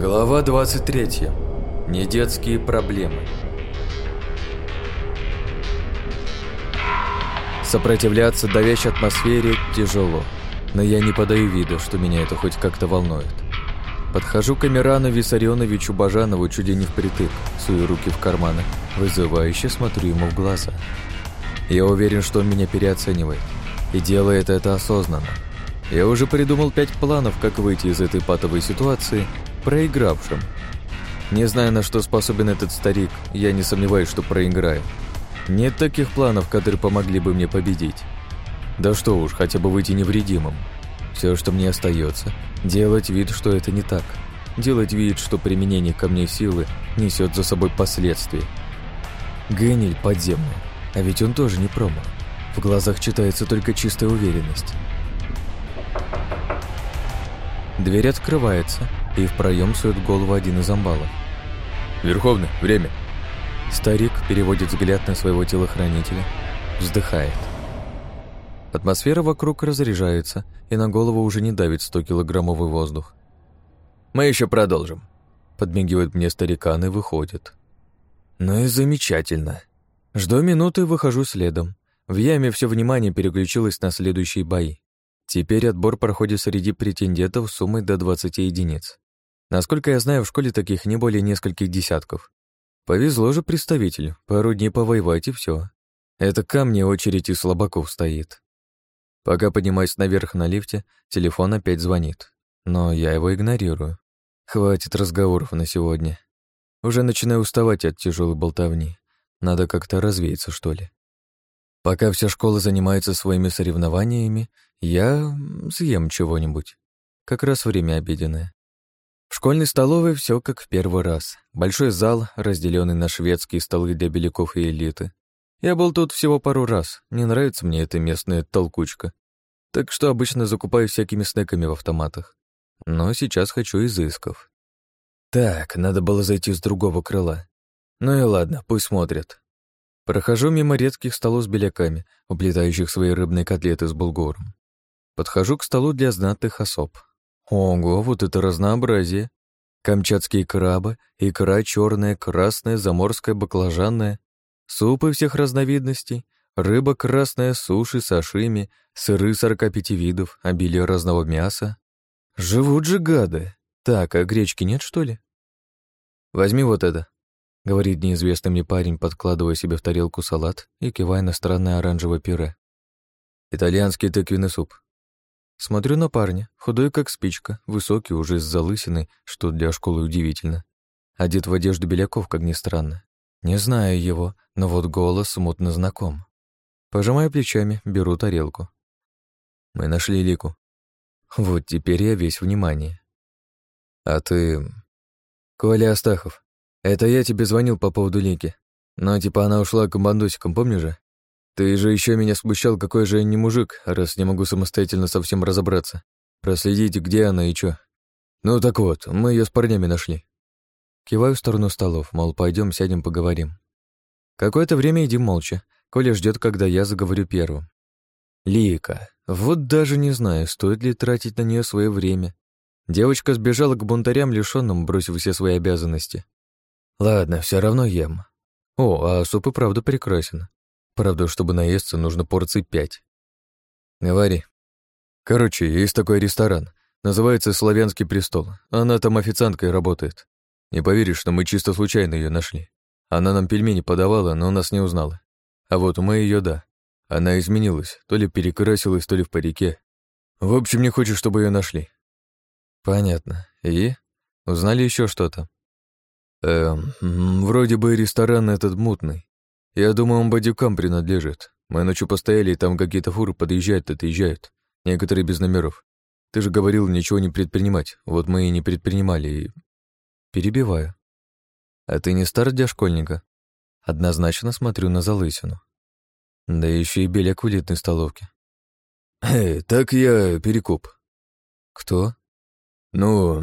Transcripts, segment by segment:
Глава 23. Недетские проблемы. Сопротивляться давящей атмосфере тяжело, но я не подаю вида, что меня это хоть как-то волнует. Подхожу к Амирану Виссарионовичу Бажанову чуть не впритык, сую руки в карманы, вызывающе смотрю ему в глаза. Я уверен, что он меня переоценивает, и делает это осознанно. Я уже придумал пять планов, как выйти из этой патовой ситуации, проигравшим. Не знаю, на что способен этот старик, я не сомневаюсь, что проиграю. Нет таких планов, которые помогли бы мне победить. Да что уж, хотя бы выйти невредимым. Все, что мне остается, делать вид, что это не так. Делать вид, что применение ко мне силы несет за собой последствия. Генель подземный, а ведь он тоже не промо. В глазах читается только чистая уверенность. Дверь открывается, и в проем сует голову один из амбалов. «Верховный, время!» Старик переводит взгляд на своего телохранителя, вздыхает. Атмосфера вокруг разряжается, и на голову уже не давит 100-килограммовый воздух. «Мы еще продолжим», — подмигивает мне старикан и выходит. «Ну и замечательно. Жду минуты и выхожу следом. В яме все внимание переключилось на следующие бои. Теперь отбор проходит среди претендентов суммой до 20 единиц. Насколько я знаю, в школе таких не более нескольких десятков. Повезло же представителю, пару дней повоевать и все. Это ко мне очередь из слабаков стоит. Пока поднимаюсь наверх на лифте, телефон опять звонит. Но я его игнорирую. Хватит разговоров на сегодня. Уже начинаю уставать от тяжелой болтовни. Надо как-то развеяться, что ли. Пока вся школа занимается своими соревнованиями, я съем чего-нибудь. Как раз время обеденное. В школьной столовой все как в первый раз. Большой зал, разделенный на шведские столы для беляков и элиты. Я был тут всего пару раз, не нравится мне эта местная толкучка. Так что обычно закупаю всякими снеками в автоматах. Но сейчас хочу изысков. Так, надо было зайти с другого крыла. Ну и ладно, пусть смотрят. Прохожу мимо редких столов с беляками, уплетающих свои рыбные котлеты с булгуром. Подхожу к столу для знатных особ. Ого, вот это разнообразие. Камчатские крабы, икра черная, красная, заморская, баклажанная, супы всех разновидностей, рыба красная, суши, сашими, сыры 45 видов, обилие разного мяса. Живут же гады. Так, а гречки нет, что ли? Возьми вот это говорит неизвестный мне парень, подкладывая себе в тарелку салат и кивая на странное оранжевое пюре. Итальянский тыквенный суп. Смотрю на парня, худой как спичка, высокий, уже с залысиной, что для школы удивительно. Одет в одежду беляков, как ни странно. Не знаю его, но вот голос смутно знаком. Пожимаю плечами, беру тарелку. Мы нашли Лику. Вот теперь я весь внимание. А ты... Коля Астахов, это я тебе звонил по поводу Лики. Но типа она ушла к бандосикам, помнишь же? Ты же еще меня смущал, какой же я не мужик, раз не могу самостоятельно совсем разобраться. Проследить, где она и чё. Ну так вот, мы ее с парнями нашли. Киваю в сторону столов, мол, пойдем сядем, поговорим. Какое-то время едим молча. Коля ждет, когда я заговорю первым. Лика. Вот даже не знаю, стоит ли тратить на нее свое время. Девочка сбежала к бунтарям, лишенным, бросив все свои обязанности. Ладно, все равно ем. О, а суп и правда прекрасен. Правда, чтобы наесться, нужно порций пять. Говори. Короче, есть такой ресторан. Называется «Славянский престол». Она там официанткой работает. Не поверишь, что мы чисто случайно ее нашли. Она нам пельмени подавала, но нас не узнала. А вот мы ее да. Она изменилась, то ли перекрасилась, то ли в парике. В общем, не хочешь, чтобы ее нашли. Понятно. И? Узнали еще что-то? Эм, вроде бы ресторан этот мутный. Я думаю, он бадюкам принадлежит. Мы ночью постояли, и там какие-то фуры подъезжают, отъезжают. Некоторые без номеров. Ты же говорил ничего не предпринимать. Вот мы и не предпринимали, и... Перебиваю. А ты не стар для школьника? Однозначно смотрю на залысину. Да еще и беляк в элитной столовке. Эй, так я перекуп. Кто? Ну,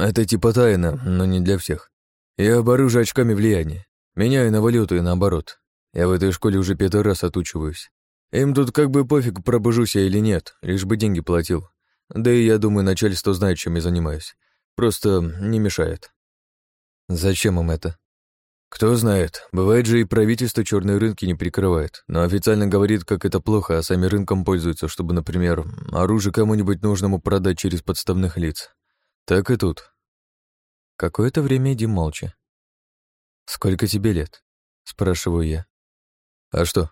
это типа тайна, но не для всех. Я оборужу очками влияния. Меняю на валюту и наоборот. Я в этой школе уже пятый раз отучиваюсь. Им тут как бы пофиг, пробужусь я или нет, лишь бы деньги платил. Да и я думаю, начальство знает, чем я занимаюсь. Просто не мешает. Зачем им это? Кто знает, бывает же и правительство черные рынки не прикрывает, но официально говорит, как это плохо, а сами рынком пользуются, чтобы, например, оружие кому-нибудь нужному продать через подставных лиц. Так и тут. Какое-то время иди молча. «Сколько тебе лет?» — спрашиваю я. «А что?»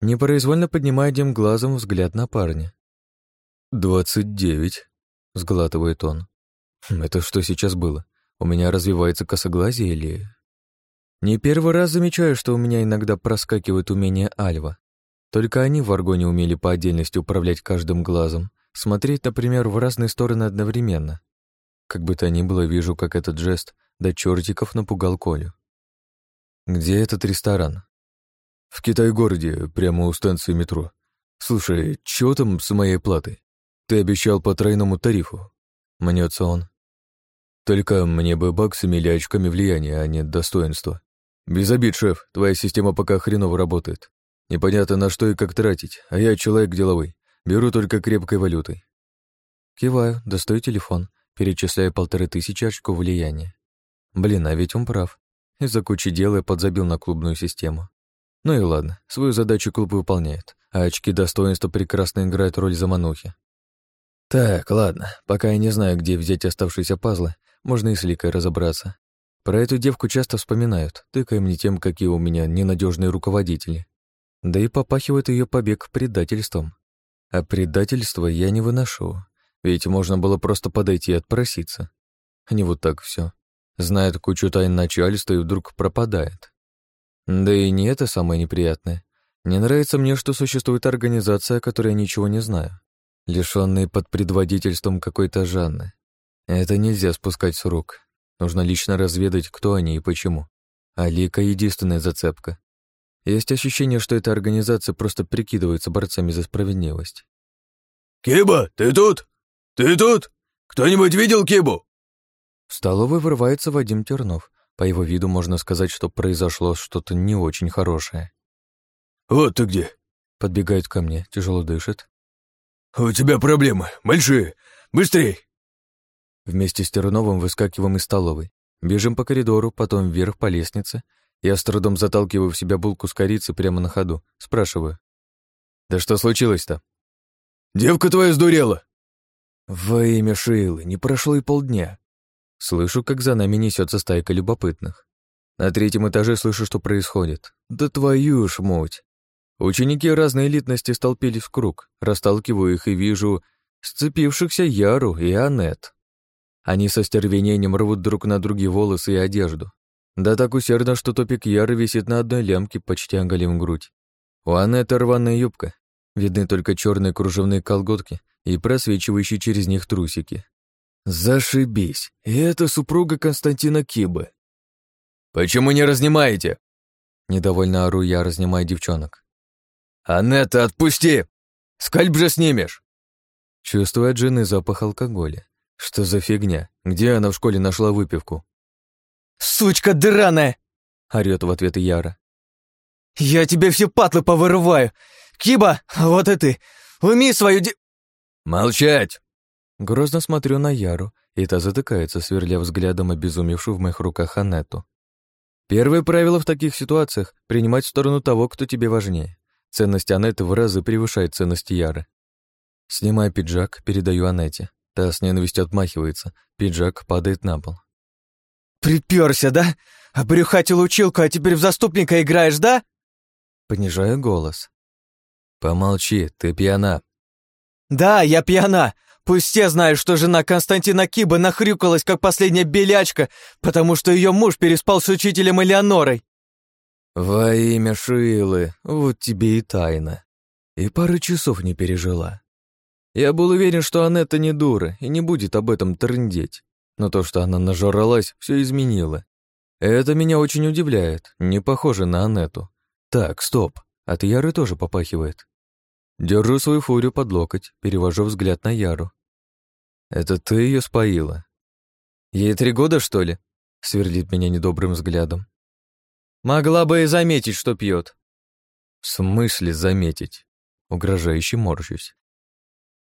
Непроизвольно поднимая одним глазом взгляд на парня. «Двадцать девять», — сглатывает он. «Хм, «Это что сейчас было? У меня развивается косоглазие или...» Не первый раз замечаю, что у меня иногда проскакивает умение Альва. Только они в аргоне умели по отдельности управлять каждым глазом, смотреть, например, в разные стороны одновременно. Как бы то ни было, вижу, как этот жест до чертиков напугал Колю. «Где этот ресторан?» «В Китай-городе, прямо у станции метро. Слушай, чё там с моей платой? Ты обещал по тройному тарифу». Мнется он. «Только мне бы баксами или очками влияния, а не достоинства. Без обид, шеф, твоя система пока хреново работает. Непонятно на что и как тратить, а я человек деловой. Беру только крепкой валютой». Киваю, достаю телефон, перечисляю полторы тысячи очков влияния. Блин, а ведь он прав. Из-за кучи дел я подзабил на клубную систему. Ну и ладно, свою задачу клуб выполняет, а очки достоинства прекрасно играют роль заманухи. Так, ладно, пока я не знаю, где взять оставшиеся пазлы, можно и с Ликой разобраться. Про эту девку часто вспоминают, тыкая мне тем, какие у меня ненадежные руководители. Да и попахивает ее побег предательством. А предательство я не выношу, ведь можно было просто подойти и отпроситься. А не вот так все. Знает кучу тайн начальства и вдруг пропадает. Да и не это самое неприятное. Не нравится мне, что существует организация, о которой я ничего не знаю, лишённые под предводительством какой-то Жанны. Это нельзя спускать с рук. Нужно лично разведать, кто они и почему. А Лика — единственная зацепка. Есть ощущение, что эта организация просто прикидывается борцами за справедливость. «Киба, ты тут? Ты тут? Кто-нибудь видел Кибу?» В столовой вырывается Вадим Тернов. По его виду можно сказать, что произошло что-то не очень хорошее. «Вот ты где!» Подбегает ко мне, тяжело дышит. «У тебя проблемы, большие! Быстрей!» Вместе с Терновым выскакиваем из столовой. Бежим по коридору, потом вверх по лестнице. Я с трудом заталкиваю в себя булку с корицей прямо на ходу. Спрашиваю. «Да что случилось-то?» «Девка твоя сдурела!» «Во имя Шейлы, не прошло и полдня. Слышу, как за нами несется стайка любопытных. На третьем этаже слышу, что происходит. Да твою ж муть! Ученики разной элитности столпились в круг, расталкиваю их и вижу сцепившихся Яру и Анет. Они со стервенением рвут друг на друге волосы и одежду. Да так усердно, что топик Яры висит на одной лямке, почти оголив грудь. У Анет рваная юбка. Видны только черные кружевные колготки и просвечивающие через них трусики. Зашибись. И это супруга Константина Кибы. Почему не разнимаете? Недовольно ору я, разнимая девчонок. Анетта, отпусти! Скальп же снимешь! Чувствую от жены запах алкоголя. Что за фигня? Где она в школе нашла выпивку? «Сучка драная!» — орёт в ответ Яра. «Я тебе все патлы повырываю! Киба, вот и ты! Уми свою де...» «Молчать!» Грозно смотрю на Яру, и та затыкается, сверля взглядом обезумевшую в моих руках Анетту. Первое правило в таких ситуациях — принимать сторону того, кто тебе важнее. Ценность Анетты в разы превышает ценность Яры. Снимаю пиджак, передаю Анетте. Та с ненавистью отмахивается, пиджак падает на пол. «Припёрся, да? Обрюхатил училку, а теперь в заступника играешь, да?» Понижаю голос. «Помолчи, ты пьяна». «Да, я пьяна, Пусть все знают, что жена Константина Киба нахрюкалась, как последняя белячка, потому что ее муж переспал с учителем Элеонорой. Во имя Шилы, вот тебе и тайна. И пары часов не пережила. Я был уверен, что Анетта не дура и не будет об этом трындеть. Но то, что она нажралась, все изменило. Это меня очень удивляет, не похоже на Анетту. Так, стоп, от Яры тоже попахивает. Держу свою фурию под локоть, перевожу взгляд на Яру. «Это ты ее споила?» «Ей три года, что ли?» — сверлит меня недобрым взглядом. «Могла бы и заметить, что пьет. «В смысле заметить?» — угрожающе морщусь.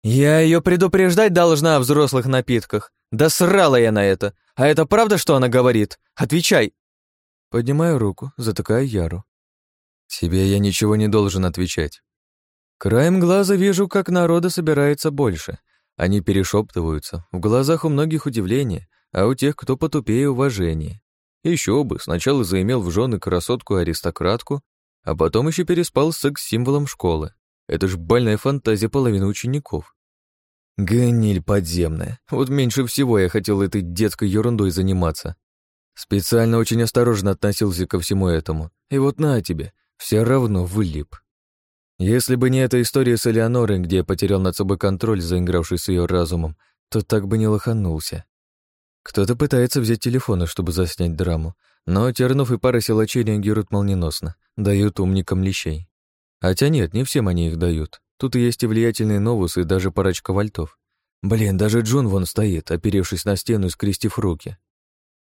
Я ее предупреждать должна о взрослых напитках. Да срала я на это. А это правда, что она говорит? Отвечай. Поднимаю руку, затыкаю Яру. Тебе я ничего не должен отвечать. Краем глаза вижу, как народа собирается больше. Они перешептываются, в глазах у многих удивление, а у тех, кто потупее, уважение. Еще бы, сначала заимел в жены красотку-аристократку, а потом еще переспал с секс-символом школы. Это ж больная фантазия половины учеников. Гниль подземная. Вот меньше всего я хотел этой детской ерундой заниматься. Специально очень осторожно относился ко всему этому. И вот на тебе, все равно вылип. Если бы не эта история с Элеонорой, где я потерял над собой контроль, заигравший с ее разумом, то так бы не лоханулся. Кто-то пытается взять телефоны, чтобы заснять драму, но Тернов и пара силачей реагируют молниеносно, дают умникам лещей. Хотя нет, не всем они их дают. Тут есть и влиятельные новусы, и даже парочка вольтов. Блин, даже Джон вон стоит, оперевшись на стену и скрестив руки.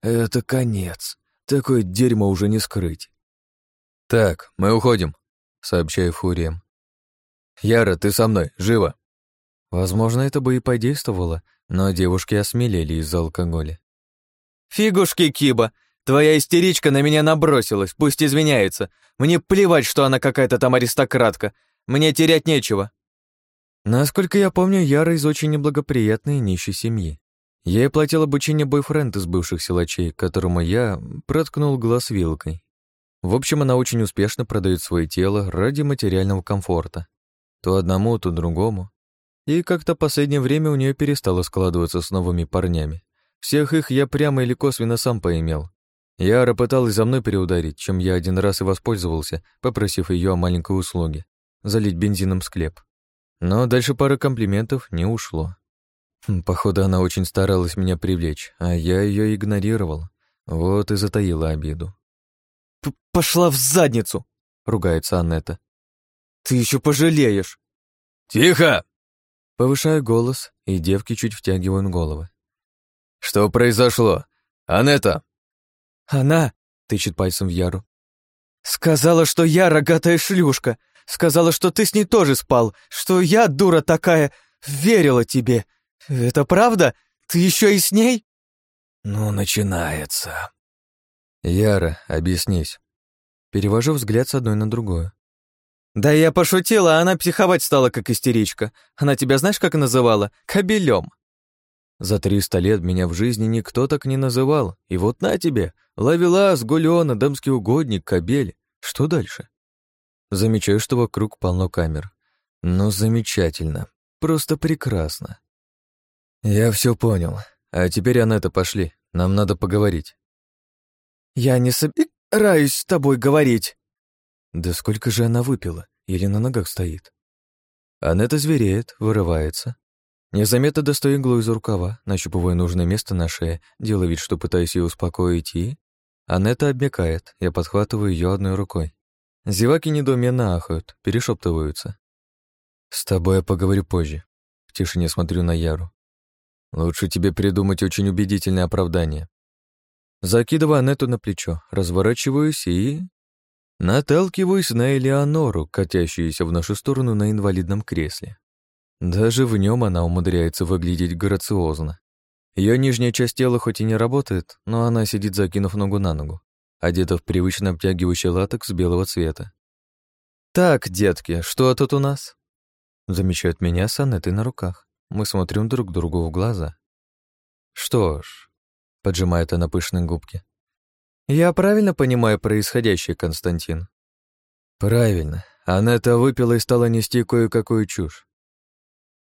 Это конец. Такое дерьмо уже не скрыть. «Так, мы уходим», — сообщаю Фуриям. «Яра, ты со мной, живо!» Возможно, это бы и подействовало, но девушки осмелели из-за алкоголя. «Фигушки, Киба! Твоя истеричка на меня набросилась, пусть извиняется. Мне плевать, что она какая-то там аристократка. Мне терять нечего». Насколько я помню, Яра из очень неблагоприятной нищей семьи. Ей платил обучение бойфренд из бывших силачей, которому я проткнул глаз вилкой. В общем, она очень успешно продает свое тело ради материального комфорта. То одному, то другому. И как-то последнее время у нее перестало складываться с новыми парнями. Всех их я прямо или косвенно сам поимел. Яра пыталась за мной переударить, чем я один раз и воспользовался, попросив ее о маленькой услуге — залить бензином склеп. Но дальше пары комплиментов не ушло. Хм, походу, она очень старалась меня привлечь, а я ее игнорировал. Вот и затаила обиду. «Пошла в задницу!» — ругается Аннета. «Ты еще пожалеешь!» «Тихо!» Повышаю голос, и девки чуть втягивают головы. «Что произошло? Аннета!» «Она!» — тычет пальцем в Яру. «Сказала, что я рогатая шлюшка! Сказала, что ты с ней тоже спал, что я, дура такая, верила тебе! Это правда? Ты еще и с ней?» «Ну, начинается!» «Яра, объяснись». Перевожу взгляд с одной на другую. «Да я пошутила, а она психовать стала, как истеричка. Она тебя знаешь, как называла? Кобелем. За триста лет меня в жизни никто так не называл. И вот на тебе, ловелас, гулёна, дамский угодник, кобель. Что дальше? Замечаю, что вокруг полно камер. Ну, замечательно. Просто прекрасно. Я все понял. А теперь, Анетта, пошли. Нам надо поговорить. «Я не собираюсь с тобой говорить». Да сколько же она выпила? Или на ногах стоит? Анетта звереет, вырывается. Незаметно достаю иглу из рукава, нащупываю нужное место на шее, делаю вид, что пытаюсь ее успокоить, и... Анетта обмякает, я подхватываю ее одной рукой. Зеваки недоуменно ахают, перешептываются. «С тобой я поговорю позже». В тишине смотрю на Яру. «Лучше тебе придумать очень убедительное оправдание. Закидываю Анетту на плечо, разворачиваюсь и... Наталкиваюсь на Элеонору, катящуюся в нашу сторону на инвалидном кресле. Даже в нем она умудряется выглядеть грациозно. Ее нижняя часть тела хоть и не работает, но она сидит, закинув ногу на ногу, одета в привычно обтягивающий латекс белого цвета. «Так, детки, что тут у нас?» Замечают меня с Анеттой на руках. Мы смотрим друг другу в глаза. Что ж, поджимает она пышные губки. Я правильно понимаю происходящее, Константин? Правильно. Она-то выпила и стала нести кое-какую чушь.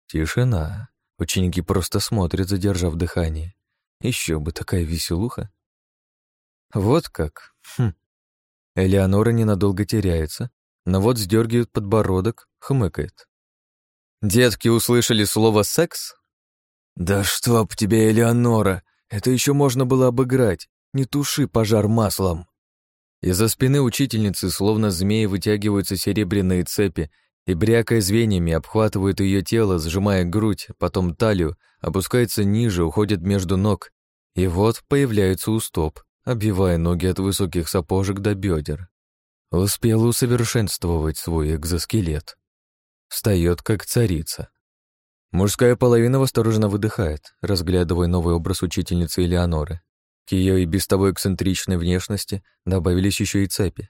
Тишина. Ученики просто смотрят, задержав дыхание. Еще бы такая веселуха. Вот как. Хм. Элеонора ненадолго теряется, но вот сдергивает подбородок, хмыкает. «Детки услышали слово «секс»?» «Да чтоб тебе, Элеонора! Это еще можно было обыграть. Не туши пожар маслом. Из-за спины учительницы, словно змеи, вытягиваются серебряные цепи и, брякая звеньями, обхватывают ее тело, сжимая грудь, потом талию, опускается ниже, уходит между ног, и вот появляется устоп, обвивая ноги от высоких сапожек до бедер. Успела усовершенствовать свой экзоскелет. Встает, как царица. Мужская половина восторженно выдыхает, разглядывая новый образ учительницы Элеоноры. К ее и без того эксцентричной внешности добавились еще и цепи.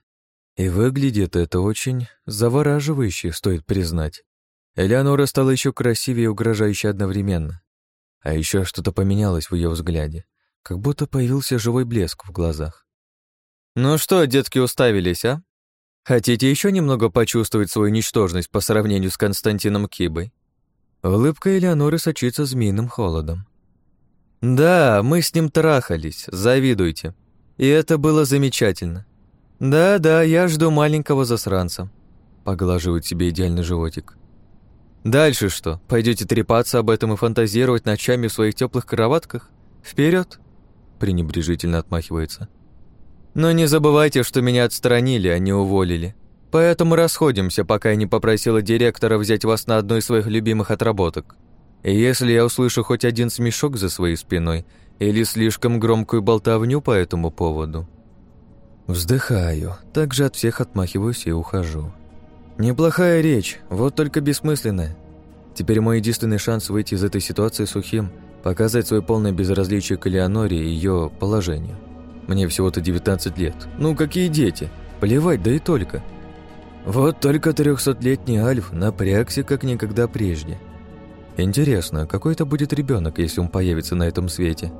И выглядит это очень завораживающе, стоит признать. Элеонора стала еще красивее и угрожающе одновременно. А еще что-то поменялось в ее взгляде, как будто появился живой блеск в глазах. «Ну что, детки, уставились, а? Хотите еще немного почувствовать свою ничтожность по сравнению с Константином Кибой?» Улыбка Элеоноры сочится змеиным холодом. «Да, мы с ним трахались, завидуйте. И это было замечательно. Да-да, я жду маленького засранца», — поглаживает себе идеальный животик. «Дальше что? Пойдете трепаться об этом и фантазировать ночами в своих теплых кроватках? Вперед! пренебрежительно отмахивается. «Но не забывайте, что меня отстранили, а не уволили. Поэтому расходимся, пока я не попросила директора взять вас на одну из своих любимых отработок. И если я услышу хоть один смешок за своей спиной или слишком громкую болтовню по этому поводу...» Вздыхаю, также от всех отмахиваюсь и ухожу. Неплохая речь, вот только бессмысленная. Теперь мой единственный шанс выйти из этой ситуации сухим – показать свое полное безразличие к Элеоноре и ее положению. Мне всего-то 19 лет. Ну, какие дети? Плевать, да и только. Вот только трехсотлетний Альф напрягся как никогда прежде. Интересно, какой это будет ребенок, если он появится на этом свете?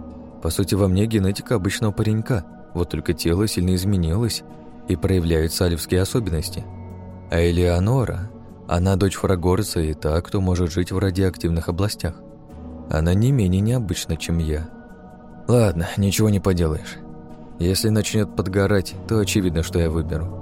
По сути, во мне генетика обычного паренька, вот только тело сильно изменилось и проявляются альфские особенности. А Элеонора, она дочь Фрагорца и та, кто может жить в радиоактивных областях. Она не менее необычна, чем я. Ладно, ничего не поделаешь. Если начнет подгорать, то очевидно, что я выберу.